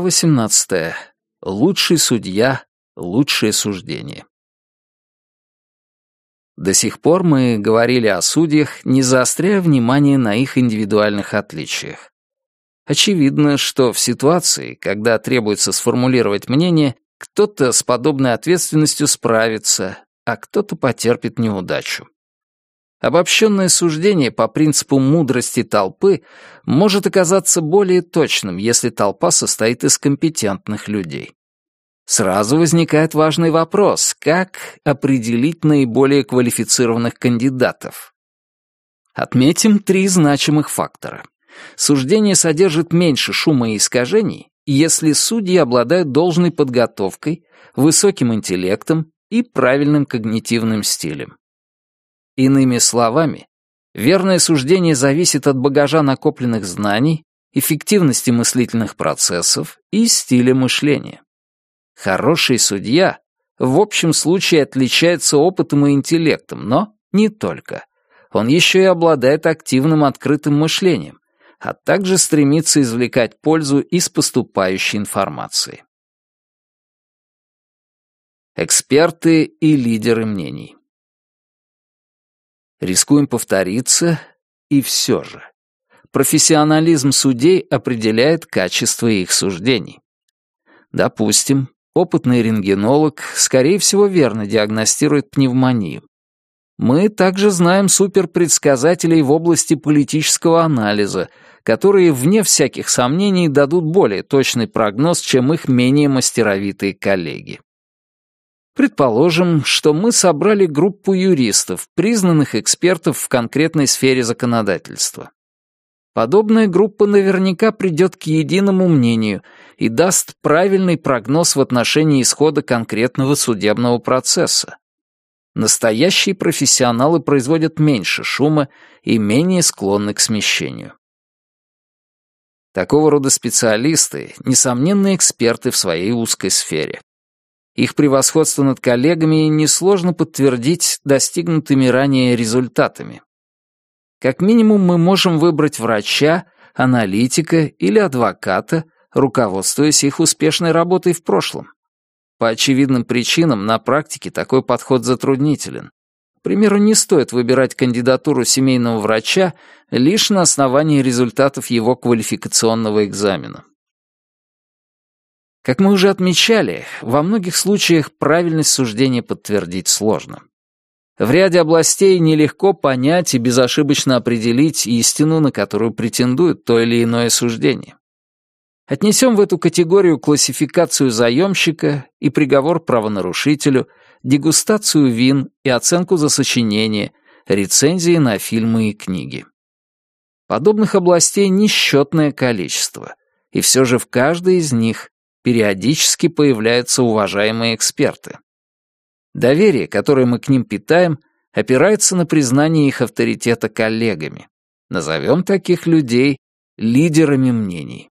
Глава 18. Лучший судья, лучшее суждение. До сих пор мы говорили о судьях, не заостряя внимание на их индивидуальных отличиях. Очевидно, что в ситуации, когда требуется сформулировать мнение, кто-то с подобной ответственностью справится, а кто-то потерпит неудачу. Обобщенное суждение по принципу мудрости толпы может оказаться более точным, если толпа состоит из компетентных людей. Сразу возникает важный вопрос, как определить наиболее квалифицированных кандидатов? Отметим три значимых фактора. Суждение содержит меньше шума и искажений, если судьи обладают должной подготовкой, высоким интеллектом и правильным когнитивным стилем. Иными словами, верное суждение зависит от багажа накопленных знаний, эффективности мыслительных процессов и стиля мышления. Хороший судья в общем случае отличается опытом и интеллектом, но не только. Он еще и обладает активным открытым мышлением, а также стремится извлекать пользу из поступающей информации. Эксперты и лидеры мнений. Рискуем повториться, и все же. Профессионализм судей определяет качество их суждений. Допустим, опытный рентгенолог, скорее всего, верно диагностирует пневмонию. Мы также знаем суперпредсказателей в области политического анализа, которые, вне всяких сомнений, дадут более точный прогноз, чем их менее мастеровитые коллеги. Предположим, что мы собрали группу юристов, признанных экспертов в конкретной сфере законодательства. Подобная группа наверняка придет к единому мнению и даст правильный прогноз в отношении исхода конкретного судебного процесса. Настоящие профессионалы производят меньше шума и менее склонны к смещению. Такого рода специалисты — несомненные эксперты в своей узкой сфере. Их превосходство над коллегами несложно подтвердить достигнутыми ранее результатами. Как минимум мы можем выбрать врача, аналитика или адвоката, руководствуясь их успешной работой в прошлом. По очевидным причинам на практике такой подход затруднителен. К примеру, не стоит выбирать кандидатуру семейного врача лишь на основании результатов его квалификационного экзамена. Как мы уже отмечали, во многих случаях правильность суждения подтвердить сложно. В ряде областей нелегко понять и безошибочно определить истину, на которую претендует то или иное суждение. Отнесем в эту категорию классификацию заемщика и приговор правонарушителю, дегустацию вин и оценку за сочинение, рецензии на фильмы и книги. Подобных областей несчетное количество, и все же в каждой из них периодически появляются уважаемые эксперты. Доверие, которое мы к ним питаем, опирается на признание их авторитета коллегами. Назовем таких людей лидерами мнений.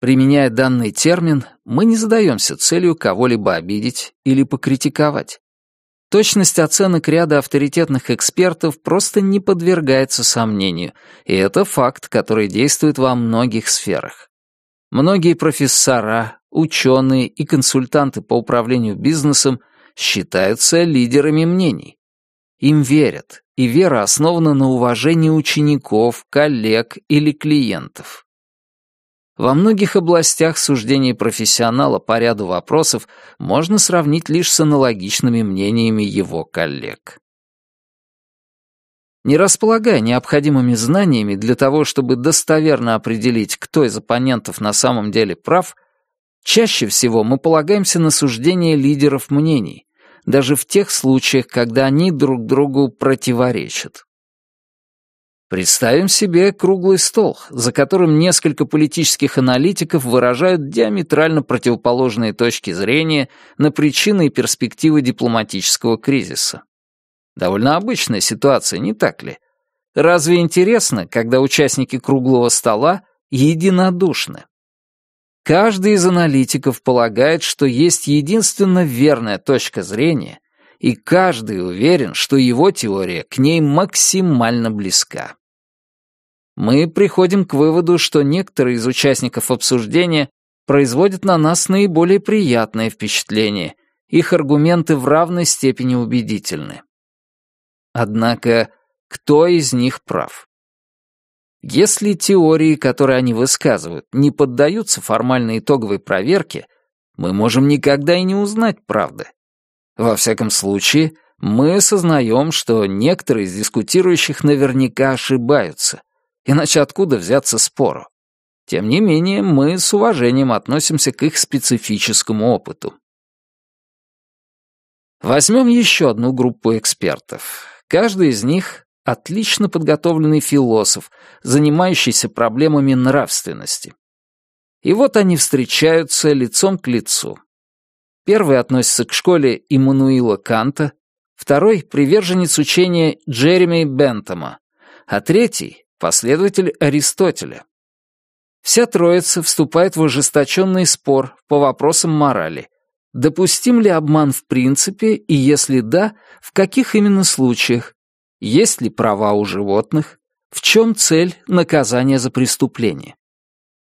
Применяя данный термин, мы не задаемся целью кого-либо обидеть или покритиковать. Точность оценок ряда авторитетных экспертов просто не подвергается сомнению, и это факт, который действует во многих сферах. Многие профессора, ученые и консультанты по управлению бизнесом считаются лидерами мнений. Им верят, и вера основана на уважении учеников, коллег или клиентов. Во многих областях суждений профессионала по ряду вопросов можно сравнить лишь с аналогичными мнениями его коллег. Не располагая необходимыми знаниями для того, чтобы достоверно определить, кто из оппонентов на самом деле прав, чаще всего мы полагаемся на суждения лидеров мнений, даже в тех случаях, когда они друг другу противоречат. Представим себе круглый стол, за которым несколько политических аналитиков выражают диаметрально противоположные точки зрения на причины и перспективы дипломатического кризиса. Довольно обычная ситуация, не так ли? Разве интересно, когда участники круглого стола единодушны? Каждый из аналитиков полагает, что есть единственно верная точка зрения, и каждый уверен, что его теория к ней максимально близка. мы приходим к выводу, что некоторые из участников обсуждения производят на нас наиболее приятное впечатление, их аргументы в равной степени убедительны. Однако, кто из них прав? Если теории, которые они высказывают, не поддаются формальной итоговой проверке, мы можем никогда и не узнать правды. Во всяком случае, мы осознаем, что некоторые из дискутирующих наверняка ошибаются, иначе откуда взяться спору? Тем не менее, мы с уважением относимся к их специфическому опыту. Возьмем еще одну группу экспертов. Каждый из них — отлично подготовленный философ, занимающийся проблемами нравственности. И вот они встречаются лицом к лицу. Первый относится к школе Иммануила Канта, второй — приверженец учения Джереми Бентома, а третий — последователь Аристотеля. Вся троица вступает в ожесточенный спор по вопросам морали. Допустим ли обман в принципе, и если да, в каких именно случаях? Есть ли права у животных? В чем цель наказания за преступление?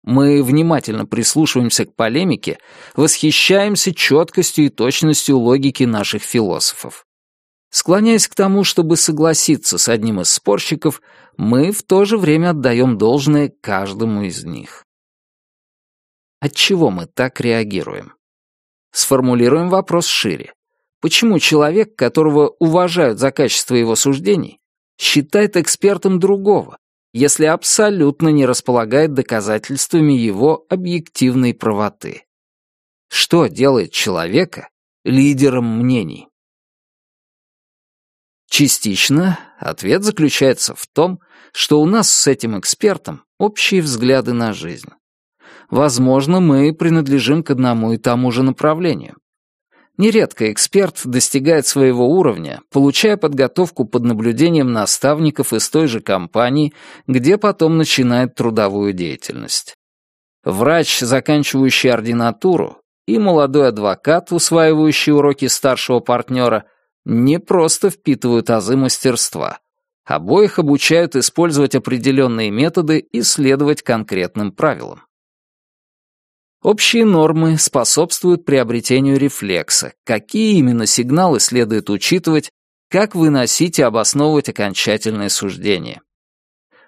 Мы внимательно прислушиваемся к полемике, восхищаемся четкостью и точностью логики наших философов. Склоняясь к тому, чтобы согласиться с одним из спорщиков, мы в то же время отдаем должное каждому из них. Отчего мы так реагируем? Сформулируем вопрос шире. Почему человек, которого уважают за качество его суждений, считает экспертом другого, если абсолютно не располагает доказательствами его объективной правоты? Что делает человека лидером мнений? Частично ответ заключается в том, что у нас с этим экспертом общие взгляды на жизнь. Возможно, мы принадлежим к одному и тому же направлению. Нередко эксперт достигает своего уровня, получая подготовку под наблюдением наставников из той же компании, где потом начинает трудовую деятельность. Врач, заканчивающий ординатуру, и молодой адвокат, усваивающий уроки старшего партнера, не просто впитывают азы мастерства. Обоих обучают использовать определенные методы и следовать конкретным правилам. Общие нормы способствуют приобретению рефлекса. Какие именно сигналы следует учитывать, как выносить и обосновывать окончательное суждение.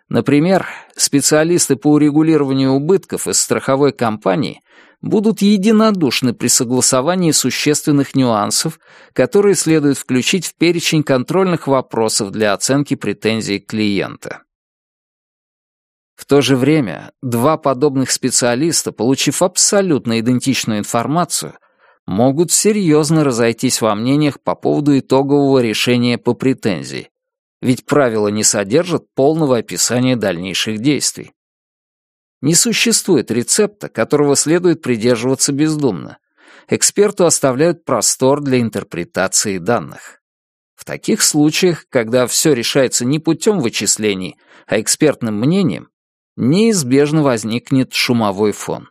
Например, специалисты по урегулированию убытков из страховой компании будут единодушны при согласовании существенных нюансов, которые следует включить в перечень контрольных вопросов для оценки претензий клиента. В то же время два подобных специалиста, получив абсолютно идентичную информацию, могут серьезно разойтись во мнениях по поводу итогового решения по претензии, ведь правила не содержат полного описания дальнейших действий. Не существует рецепта, которого следует придерживаться бездумно. Эксперту оставляют простор для интерпретации данных. В таких случаях, когда все решается не путем вычислений, а экспертным мнением, неизбежно возникнет шумовой фон.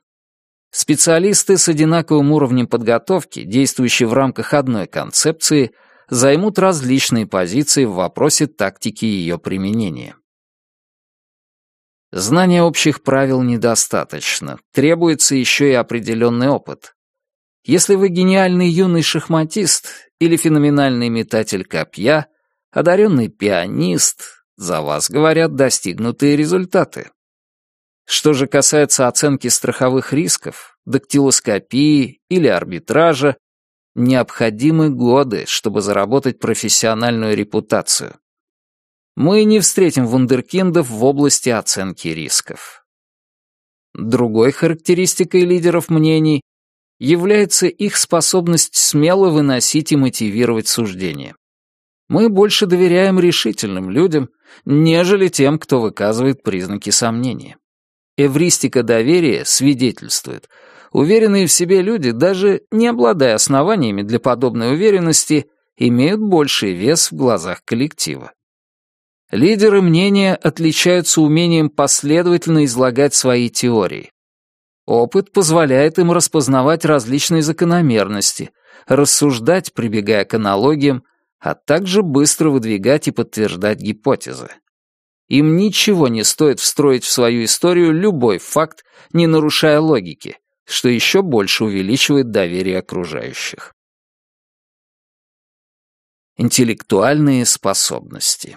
Специалисты с одинаковым уровнем подготовки, действующие в рамках одной концепции, займут различные позиции в вопросе тактики ее применения. Знания общих правил недостаточно, требуется еще и определенный опыт. Если вы гениальный юный шахматист или феноменальный метатель копья, одаренный пианист, за вас говорят достигнутые результаты. Что же касается оценки страховых рисков, дактилоскопии или арбитража, необходимы годы, чтобы заработать профессиональную репутацию. Мы не встретим вундеркиндов в области оценки рисков. Другой характеристикой лидеров мнений является их способность смело выносить и мотивировать суждения. Мы больше доверяем решительным людям, нежели тем, кто выказывает признаки сомнения. Эвристика доверия свидетельствует. Уверенные в себе люди, даже не обладая основаниями для подобной уверенности, имеют больший вес в глазах коллектива. Лидеры мнения отличаются умением последовательно излагать свои теории. Опыт позволяет им распознавать различные закономерности, рассуждать, прибегая к аналогиям, а также быстро выдвигать и подтверждать гипотезы. Им ничего не стоит встроить в свою историю любой факт, не нарушая логики, что еще больше увеличивает доверие окружающих. Интеллектуальные способности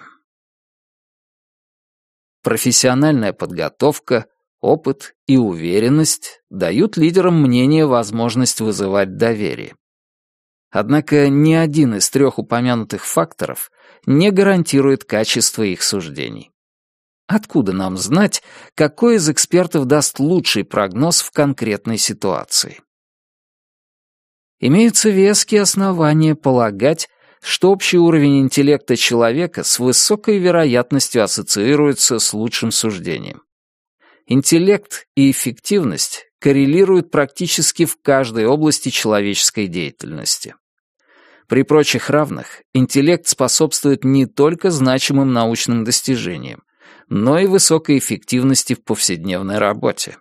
Профессиональная подготовка, опыт и уверенность дают лидерам мнение возможность вызывать доверие. Однако ни один из трех упомянутых факторов не гарантирует качество их суждений. Откуда нам знать, какой из экспертов даст лучший прогноз в конкретной ситуации? Имеются веские основания полагать, что общий уровень интеллекта человека с высокой вероятностью ассоциируется с лучшим суждением. Интеллект и эффективность коррелируют практически в каждой области человеческой деятельности. При прочих равных интеллект способствует не только значимым научным достижениям, но и высокой эффективности в повседневной работе.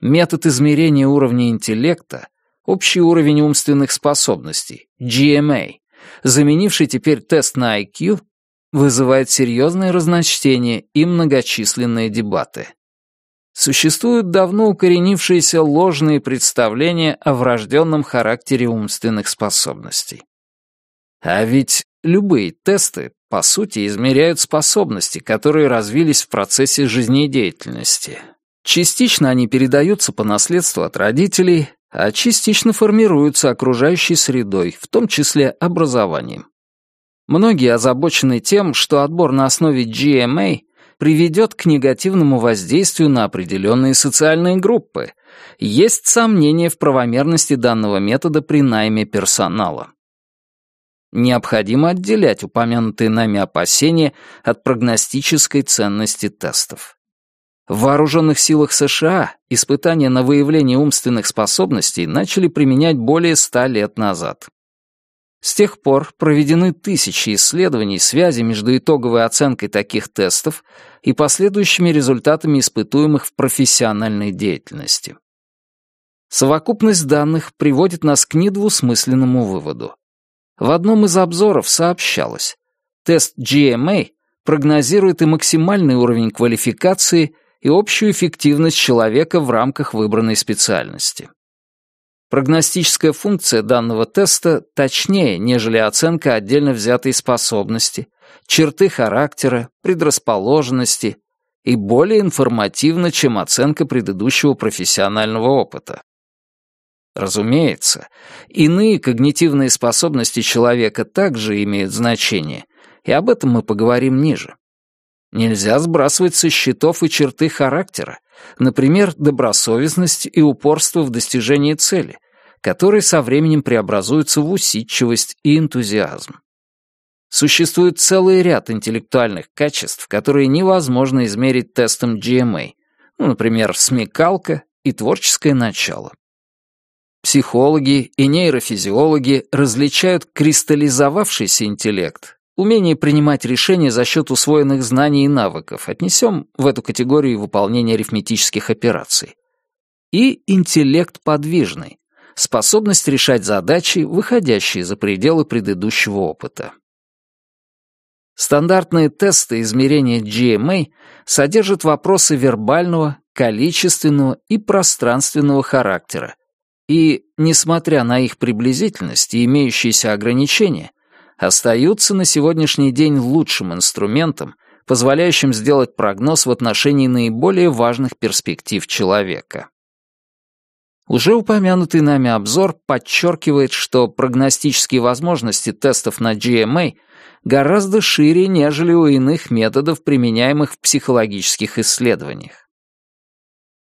Метод измерения уровня интеллекта — общий уровень умственных способностей, GMA, заменивший теперь тест на IQ, вызывает серьезные разночтения и многочисленные дебаты. Существуют давно укоренившиеся ложные представления о врожденном характере умственных способностей. А ведь любые тесты по сути, измеряют способности, которые развились в процессе жизнедеятельности. Частично они передаются по наследству от родителей, а частично формируются окружающей средой, в том числе образованием. Многие озабочены тем, что отбор на основе GMA приведет к негативному воздействию на определенные социальные группы. Есть сомнения в правомерности данного метода при найме персонала. Необходимо отделять упомянутые нами опасения от прогностической ценности тестов. В вооруженных силах США испытания на выявление умственных способностей начали применять более ста лет назад. С тех пор проведены тысячи исследований связи между итоговой оценкой таких тестов и последующими результатами испытуемых в профессиональной деятельности. Совокупность данных приводит нас к недвусмысленному выводу. В одном из обзоров сообщалось, тест GMA прогнозирует и максимальный уровень квалификации, и общую эффективность человека в рамках выбранной специальности. Прогностическая функция данного теста точнее, нежели оценка отдельно взятой способности, черты характера, предрасположенности и более информативна, чем оценка предыдущего профессионального опыта. Разумеется, иные когнитивные способности человека также имеют значение, и об этом мы поговорим ниже. Нельзя сбрасывать со счетов и черты характера, например, добросовестность и упорство в достижении цели, которые со временем преобразуются в усидчивость и энтузиазм. Существует целый ряд интеллектуальных качеств, которые невозможно измерить тестом GMA, ну, например, смекалка и творческое начало. Психологи и нейрофизиологи различают кристаллизовавшийся интеллект, умение принимать решения за счет усвоенных знаний и навыков, отнесем в эту категорию выполнения арифметических операций, и интеллект подвижный, способность решать задачи, выходящие за пределы предыдущего опыта. Стандартные тесты измерения GMA содержат вопросы вербального, количественного и пространственного характера, и, несмотря на их приблизительность и имеющиеся ограничения, остаются на сегодняшний день лучшим инструментом, позволяющим сделать прогноз в отношении наиболее важных перспектив человека. Уже упомянутый нами обзор подчеркивает, что прогностические возможности тестов на GMA гораздо шире, нежели у иных методов, применяемых в психологических исследованиях.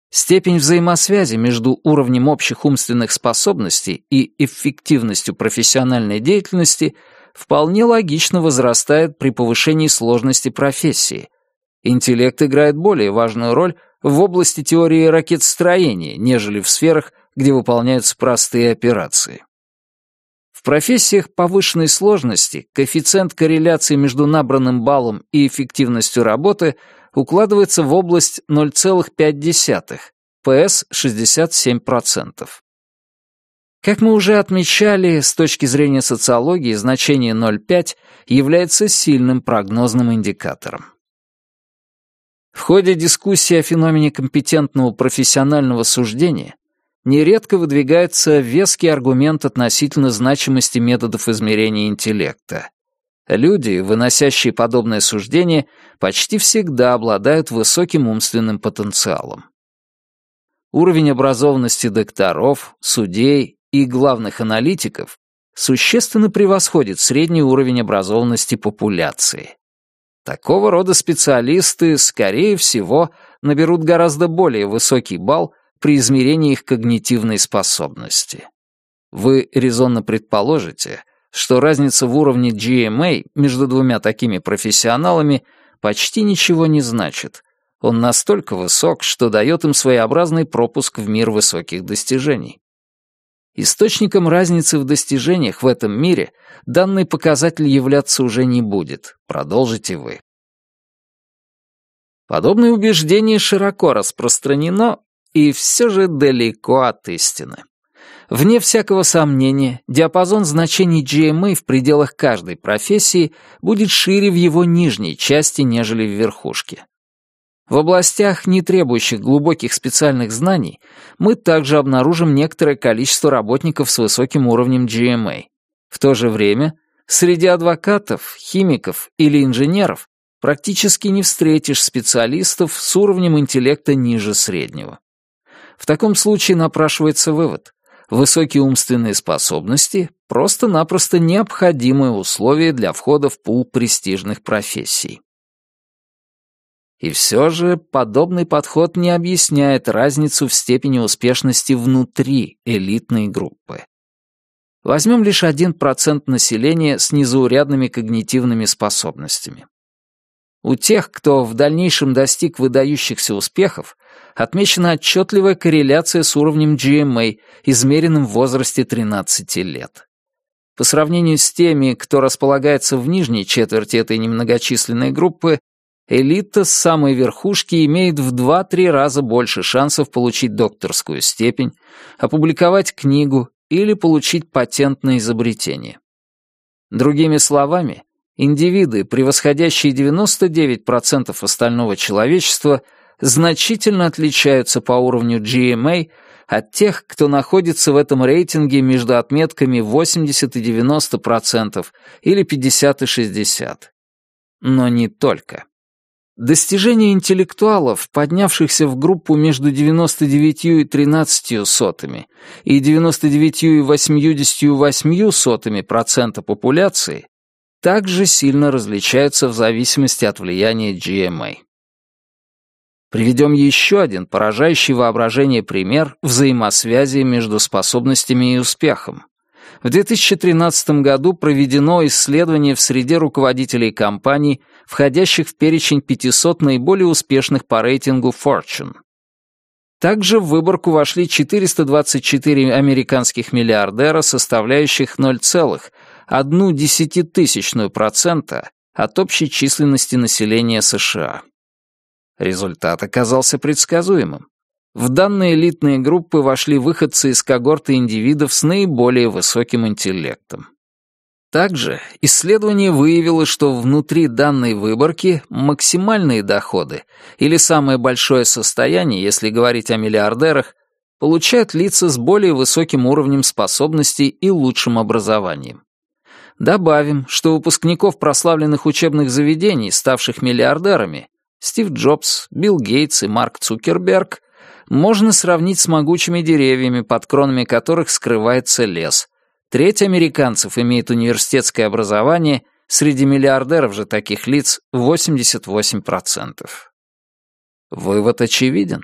Степень взаимосвязи между уровнем общих умственных способностей и эффективностью профессиональной деятельности вполне логично возрастает при повышении сложности профессии. Интеллект играет более важную роль в области теории ракетостроения, нежели в сферах, где выполняются простые операции. В профессиях повышенной сложности коэффициент корреляции между набранным баллом и эффективностью работы – укладывается в область 0,5, ПС 67%. Как мы уже отмечали, с точки зрения социологии значение 0,5 является сильным прогнозным индикатором. В ходе дискуссии о феномене компетентного профессионального суждения нередко выдвигается веский аргумент относительно значимости методов измерения интеллекта. Люди, выносящие подобное суждение, почти всегда обладают высоким умственным потенциалом. Уровень образованности докторов, судей и главных аналитиков существенно превосходит средний уровень образованности популяции. Такого рода специалисты, скорее всего, наберут гораздо более высокий балл при измерении их когнитивной способности. Вы резонно предположите, что разница в уровне GMA между двумя такими профессионалами почти ничего не значит. Он настолько высок, что дает им своеобразный пропуск в мир высоких достижений. Источником разницы в достижениях в этом мире данный показатель являться уже не будет, продолжите вы. Подобное убеждение широко распространено и все же далеко от истины. Вне всякого сомнения, диапазон значений GMA в пределах каждой профессии будет шире в его нижней части, нежели в верхушке. В областях, не требующих глубоких специальных знаний, мы также обнаружим некоторое количество работников с высоким уровнем GMA. В то же время, среди адвокатов, химиков или инженеров практически не встретишь специалистов с уровнем интеллекта ниже среднего. В таком случае напрашивается вывод. Высокие умственные способности — просто-напросто необходимое условие для входа в пул престижных профессий. И все же подобный подход не объясняет разницу в степени успешности внутри элитной группы. Возьмем лишь 1% населения с незаурядными когнитивными способностями. У тех, кто в дальнейшем достиг выдающихся успехов, отмечена отчетливая корреляция с уровнем GMA, измеренным в возрасте 13 лет. По сравнению с теми, кто располагается в нижней четверти этой немногочисленной группы, элита с самой верхушки имеет в 2-3 раза больше шансов получить докторскую степень, опубликовать книгу или получить патент на изобретение. Другими словами, индивиды, превосходящие 99% остального человечества, значительно отличаются по уровню GMA от тех, кто находится в этом рейтинге между отметками 80 и 90% или 50 и 60. Но не только. Достижения интеллектуалов, поднявшихся в группу между 99 и 13 сотыми и 99 и 88 сотыми процента популяции, также сильно различаются в зависимости от влияния GMA. Приведем еще один поражающий воображение пример взаимосвязи между способностями и успехом. В 2013 году проведено исследование в среде руководителей компаний, входящих в перечень 500 наиболее успешных по рейтингу Fortune. Также в выборку вошли 424 американских миллиардера, составляющих 0,1% от общей численности населения США. Результат оказался предсказуемым. В данные элитные группы вошли выходцы из когорты индивидов с наиболее высоким интеллектом. Также исследование выявило, что внутри данной выборки максимальные доходы или самое большое состояние, если говорить о миллиардерах, получают лица с более высоким уровнем способностей и лучшим образованием. Добавим, что выпускников прославленных учебных заведений, ставших миллиардерами, Стив Джобс, Билл Гейтс и Марк Цукерберг можно сравнить с могучими деревьями, под кронами которых скрывается лес. Треть американцев имеет университетское образование, среди миллиардеров же таких лиц 88%. Вывод очевиден.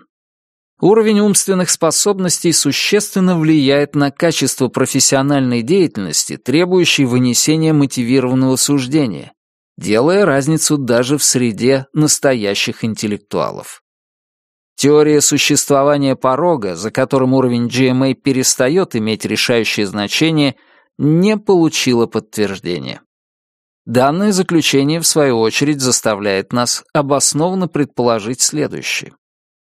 Уровень умственных способностей существенно влияет на качество профессиональной деятельности, требующей вынесения мотивированного суждения, делая разницу даже в среде настоящих интеллектуалов. Теория существования порога, за которым уровень GMA перестает иметь решающее значение, не получила подтверждения. Данное заключение, в свою очередь, заставляет нас обоснованно предположить следующее.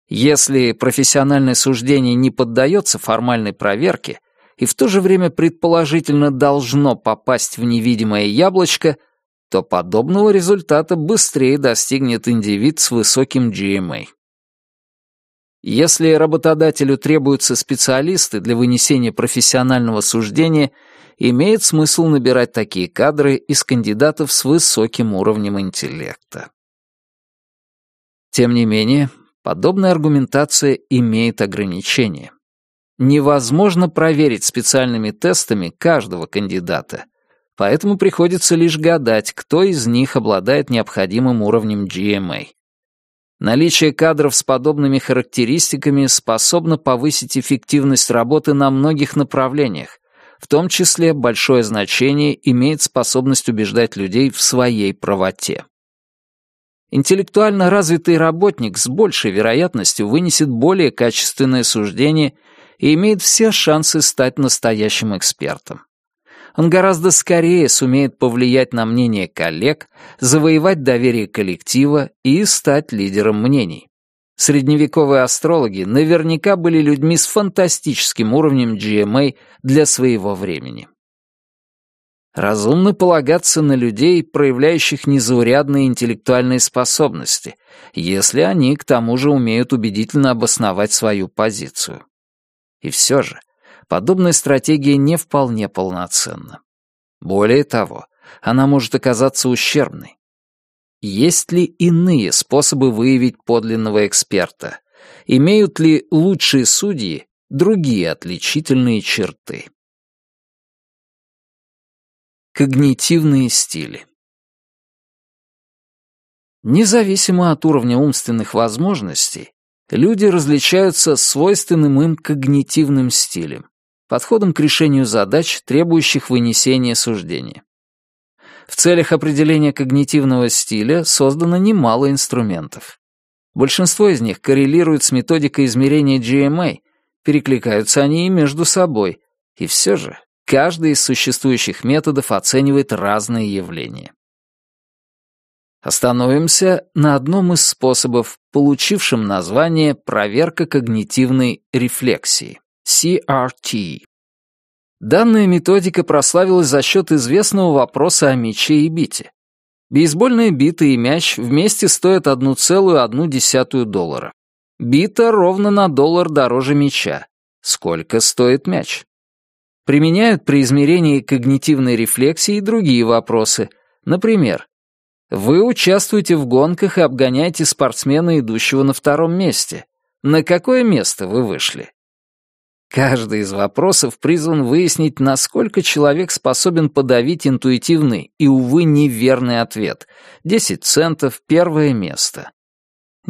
Если профессиональное суждение не поддается формальной проверке и в то же время предположительно должно попасть в невидимое яблочко, то подобного результата быстрее достигнет индивид с высоким GMA. Если работодателю требуются специалисты для вынесения профессионального суждения, имеет смысл набирать такие кадры из кандидатов с высоким уровнем интеллекта. Тем не менее, подобная аргументация имеет ограничения. Невозможно проверить специальными тестами каждого кандидата, поэтому приходится лишь гадать, кто из них обладает необходимым уровнем GMA. Наличие кадров с подобными характеристиками способно повысить эффективность работы на многих направлениях, в том числе большое значение имеет способность убеждать людей в своей правоте. Интеллектуально развитый работник с большей вероятностью вынесет более качественное суждение и имеет все шансы стать настоящим экспертом он гораздо скорее сумеет повлиять на мнение коллег, завоевать доверие коллектива и стать лидером мнений. Средневековые астрологи наверняка были людьми с фантастическим уровнем GMA для своего времени. Разумно полагаться на людей, проявляющих незаурядные интеллектуальные способности, если они к тому же умеют убедительно обосновать свою позицию. И все же, подобная стратегия не вполне полноценна. Более того, она может оказаться ущербной. Есть ли иные способы выявить подлинного эксперта? Имеют ли лучшие судьи другие отличительные черты? Когнитивные стили Независимо от уровня умственных возможностей, люди различаются свойственным им когнитивным стилем, подходом к решению задач, требующих вынесения суждения. В целях определения когнитивного стиля создано немало инструментов. Большинство из них коррелируют с методикой измерения GMA, перекликаются они и между собой, и все же каждый из существующих методов оценивает разные явления. Остановимся на одном из способов, получившем название «проверка когнитивной рефлексии». CRT. Данная методика прославилась за счет известного вопроса о мяче и бите. Бейсбольная бита и мяч вместе стоят 1,1 доллара. Бита ровно на доллар дороже мяча. Сколько стоит мяч? Применяют при измерении когнитивной рефлексии и другие вопросы. Например, вы участвуете в гонках и обгоняете спортсмена, идущего на втором месте. На какое место вы вышли? Каждый из вопросов призван выяснить, насколько человек способен подавить интуитивный и, увы, неверный ответ. 10 центов — первое место.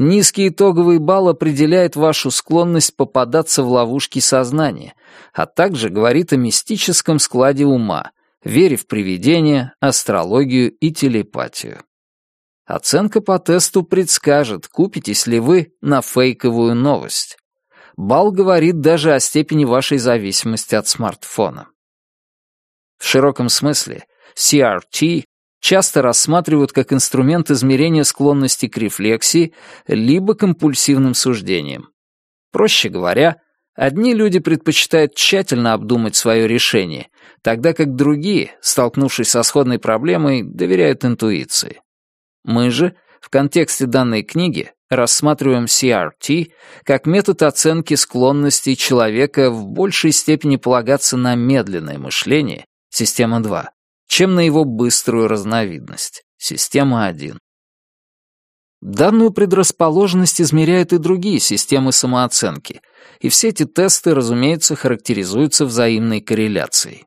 Низкий итоговый балл определяет вашу склонность попадаться в ловушки сознания, а также говорит о мистическом складе ума, вере в привидения, астрологию и телепатию. Оценка по тесту предскажет, купитесь ли вы на фейковую новость. Бал говорит даже о степени вашей зависимости от смартфона. В широком смысле CRT часто рассматривают как инструмент измерения склонности к рефлексии либо компульсивным суждениям. Проще говоря, одни люди предпочитают тщательно обдумать свое решение, тогда как другие, столкнувшись со сходной проблемой, доверяют интуиции. Мы же, в контексте данной книги, рассматриваем CRT как метод оценки склонностей человека в большей степени полагаться на медленное мышление, система 2, чем на его быструю разновидность, система 1. Данную предрасположенность измеряют и другие системы самооценки, и все эти тесты, разумеется, характеризуются взаимной корреляцией.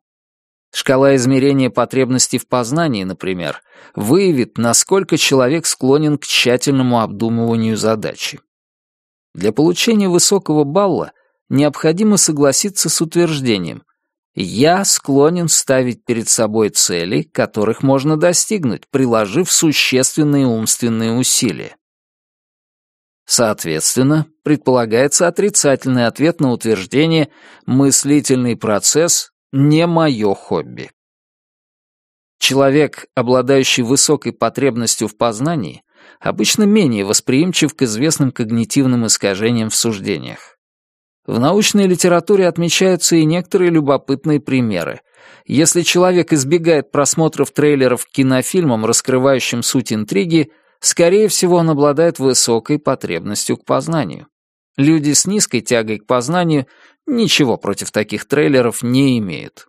Шкала измерения потребностей в познании, например, выявит, насколько человек склонен к тщательному обдумыванию задачи. Для получения высокого балла необходимо согласиться с утверждением «Я склонен ставить перед собой цели, которых можно достигнуть, приложив существенные умственные усилия». Соответственно, предполагается отрицательный ответ на утверждение «мыслительный процесс не мое хобби. Человек, обладающий высокой потребностью в познании, обычно менее восприимчив к известным когнитивным искажениям в суждениях. В научной литературе отмечаются и некоторые любопытные примеры. Если человек избегает просмотров трейлеров к кинофильмам, раскрывающим суть интриги, скорее всего, он обладает высокой потребностью к познанию. Люди с низкой тягой к познанию ничего против таких трейлеров не имеют.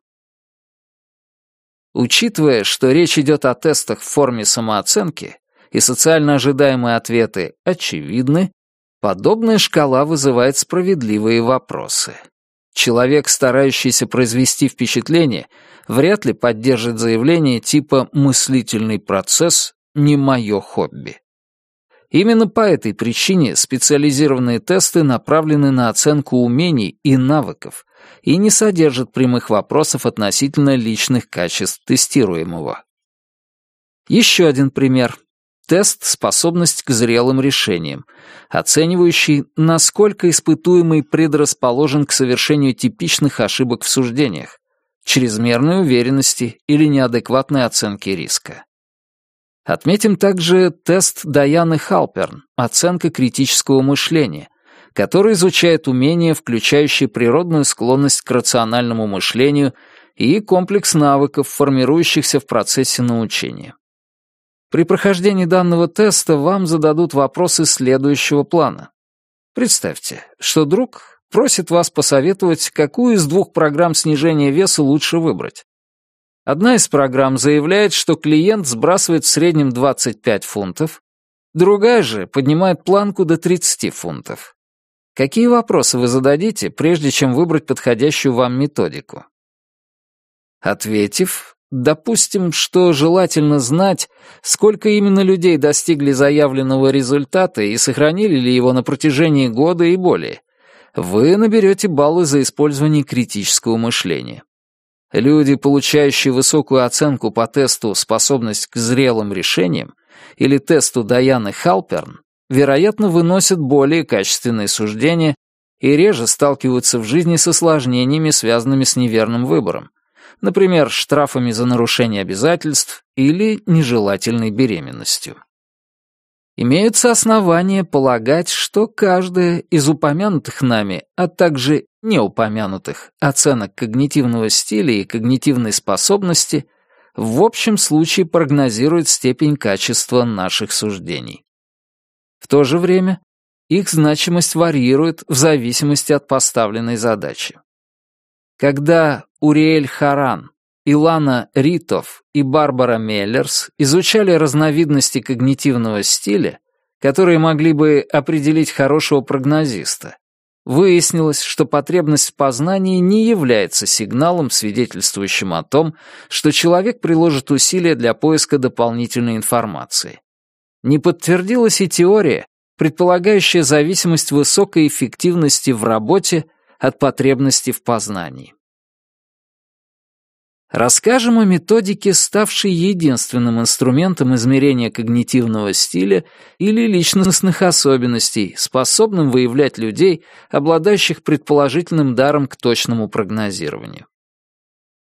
Учитывая, что речь идет о тестах в форме самооценки, и социально ожидаемые ответы очевидны, подобная шкала вызывает справедливые вопросы. Человек, старающийся произвести впечатление, вряд ли поддержит заявление типа «мыслительный процесс не мое хобби». Именно по этой причине специализированные тесты направлены на оценку умений и навыков и не содержат прямых вопросов относительно личных качеств тестируемого. Еще один пример. Тест «Способность к зрелым решениям», оценивающий, насколько испытуемый предрасположен к совершению типичных ошибок в суждениях, чрезмерной уверенности или неадекватной оценки риска. Отметим также тест Даяны Халперн «Оценка критического мышления», который изучает умения, включающие природную склонность к рациональному мышлению и комплекс навыков, формирующихся в процессе научения. При прохождении данного теста вам зададут вопросы следующего плана. Представьте, что друг просит вас посоветовать, какую из двух программ снижения веса лучше выбрать. Одна из программ заявляет, что клиент сбрасывает в среднем 25 фунтов, другая же поднимает планку до 30 фунтов. Какие вопросы вы зададите, прежде чем выбрать подходящую вам методику? Ответив, допустим, что желательно знать, сколько именно людей достигли заявленного результата и сохранили ли его на протяжении года и более, вы наберете баллы за использование критического мышления. Люди, получающие высокую оценку по тесту «Способность к зрелым решениям» или тесту Даяны Халперн, вероятно, выносят более качественные суждения и реже сталкиваются в жизни с осложнениями, связанными с неверным выбором, например, штрафами за нарушение обязательств или нежелательной беременностью. Имеются основания полагать, что каждая из упомянутых нами, а также неупомянутых оценок когнитивного стиля и когнитивной способности в общем случае прогнозирует степень качества наших суждений. В то же время их значимость варьирует в зависимости от поставленной задачи. Когда Уриэль Харан Илана Ритов и Барбара Меллерс изучали разновидности когнитивного стиля, которые могли бы определить хорошего прогнозиста. Выяснилось, что потребность в познании не является сигналом, свидетельствующим о том, что человек приложит усилия для поиска дополнительной информации. Не подтвердилась и теория, предполагающая зависимость высокой эффективности в работе от потребности в познании. Расскажем о методике, ставшей единственным инструментом измерения когнитивного стиля или личностных особенностей, способным выявлять людей, обладающих предположительным даром к точному прогнозированию.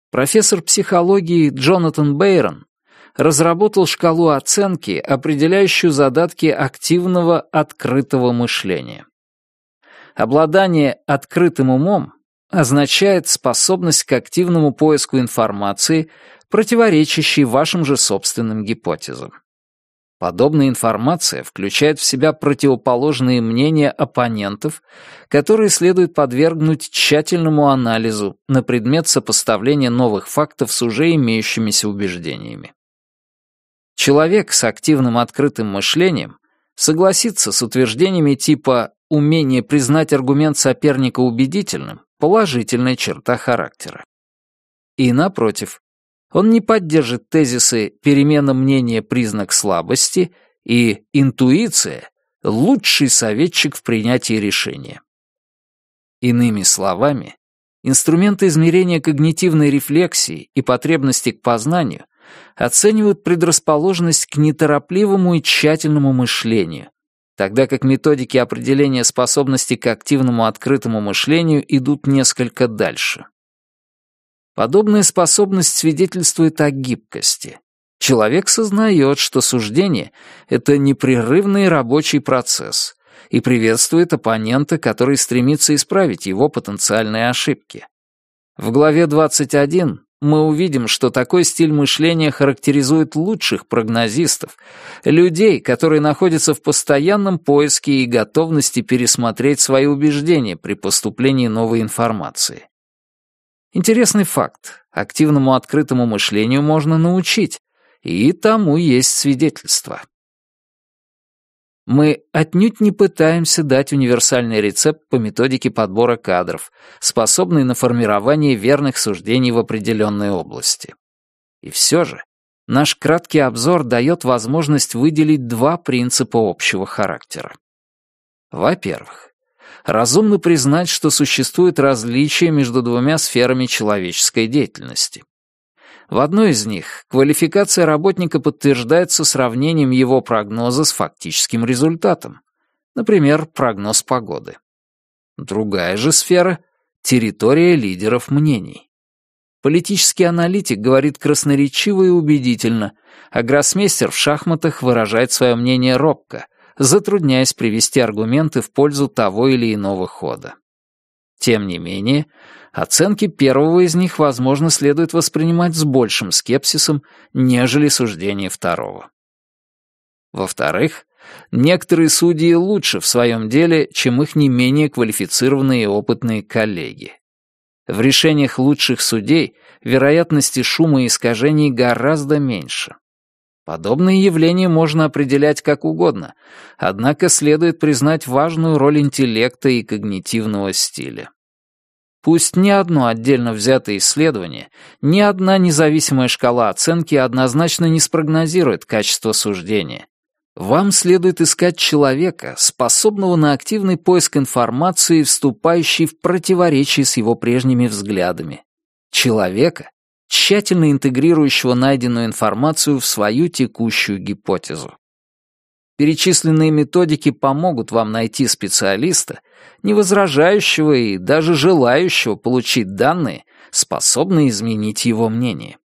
Профессор психологии Джонатан Бейрон разработал шкалу оценки, определяющую задатки активного открытого мышления. Обладание открытым умом означает способность к активному поиску информации, противоречащей вашим же собственным гипотезам. Подобная информация включает в себя противоположные мнения оппонентов, которые следует подвергнуть тщательному анализу на предмет сопоставления новых фактов с уже имеющимися убеждениями. Человек с активным открытым мышлением согласится с утверждениями типа «умение признать аргумент соперника убедительным» положительная черта характера. И напротив, он не поддержит тезисы «перемена мнения – признак слабости» и «интуиция – лучший советчик в принятии решения». Иными словами, инструменты измерения когнитивной рефлексии и потребности к познанию оценивают предрасположенность к неторопливому и тщательному мышлению, тогда как методики определения способности к активному открытому мышлению идут несколько дальше. Подобная способность свидетельствует о гибкости. Человек сознает, что суждение — это непрерывный рабочий процесс, и приветствует оппонента, который стремится исправить его потенциальные ошибки. В главе 21 мы увидим, что такой стиль мышления характеризует лучших прогнозистов, людей, которые находятся в постоянном поиске и готовности пересмотреть свои убеждения при поступлении новой информации. Интересный факт. Активному открытому мышлению можно научить, и тому есть свидетельство. Мы отнюдь не пытаемся дать универсальный рецепт по методике подбора кадров, способный на формирование верных суждений в определенной области. И все же, наш краткий обзор дает возможность выделить два принципа общего характера. Во-первых, разумно признать, что существует различие между двумя сферами человеческой деятельности. В одной из них квалификация работника подтверждается сравнением его прогноза с фактическим результатом. Например, прогноз погоды. Другая же сфера — территория лидеров мнений. Политический аналитик говорит красноречиво и убедительно, а гроссмейстер в шахматах выражает свое мнение робко, затрудняясь привести аргументы в пользу того или иного хода. Тем не менее, Оценки первого из них, возможно, следует воспринимать с большим скепсисом, нежели суждение второго. Во-вторых, некоторые судьи лучше в своем деле, чем их не менее квалифицированные и опытные коллеги. В решениях лучших судей вероятности шума и искажений гораздо меньше. Подобные явления можно определять как угодно, однако следует признать важную роль интеллекта и когнитивного стиля. Пусть ни одно отдельно взятое исследование, ни одна независимая шкала оценки однозначно не спрогнозирует качество суждения. Вам следует искать человека, способного на активный поиск информации, вступающий в противоречие с его прежними взглядами. Человека, тщательно интегрирующего найденную информацию в свою текущую гипотезу. Перечисленные методики помогут вам найти специалиста, не возражающего и даже желающего получить данные, способные изменить его мнение.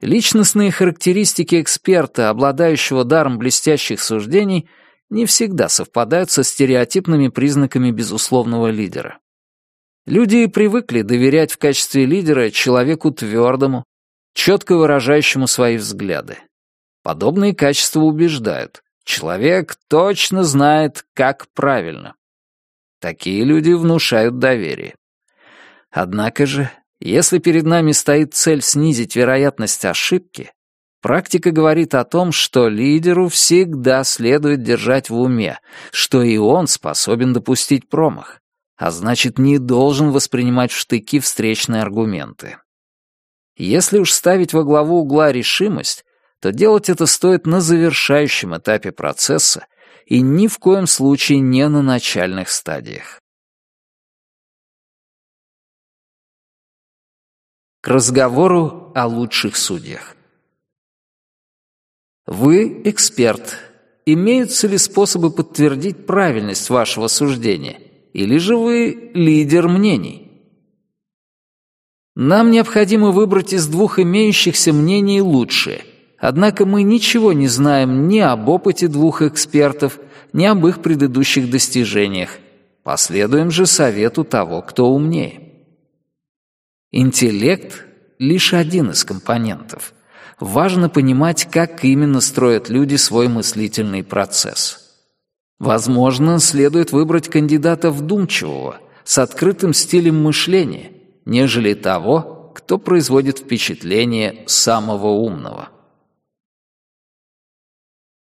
Личностные характеристики эксперта, обладающего даром блестящих суждений, не всегда совпадают со стереотипными признаками безусловного лидера. Люди привыкли доверять в качестве лидера человеку твердому, четко выражающему свои взгляды. Подобные качества убеждают. Человек точно знает, как правильно. Такие люди внушают доверие. Однако же, если перед нами стоит цель снизить вероятность ошибки, практика говорит о том, что лидеру всегда следует держать в уме, что и он способен допустить промах, а значит, не должен воспринимать в штыки встречные аргументы. Если уж ставить во главу угла решимость, то делать это стоит на завершающем этапе процесса и ни в коем случае не на начальных стадиях. К разговору о лучших судьях. Вы эксперт. Имеются ли способы подтвердить правильность вашего суждения? Или же вы лидер мнений? Нам необходимо выбрать из двух имеющихся мнений лучшее – Однако мы ничего не знаем ни об опыте двух экспертов, ни об их предыдущих достижениях. Последуем же совету того, кто умнее. Интеллект — лишь один из компонентов. Важно понимать, как именно строят люди свой мыслительный процесс. Возможно, следует выбрать кандидата вдумчивого, с открытым стилем мышления, нежели того, кто производит впечатление самого умного.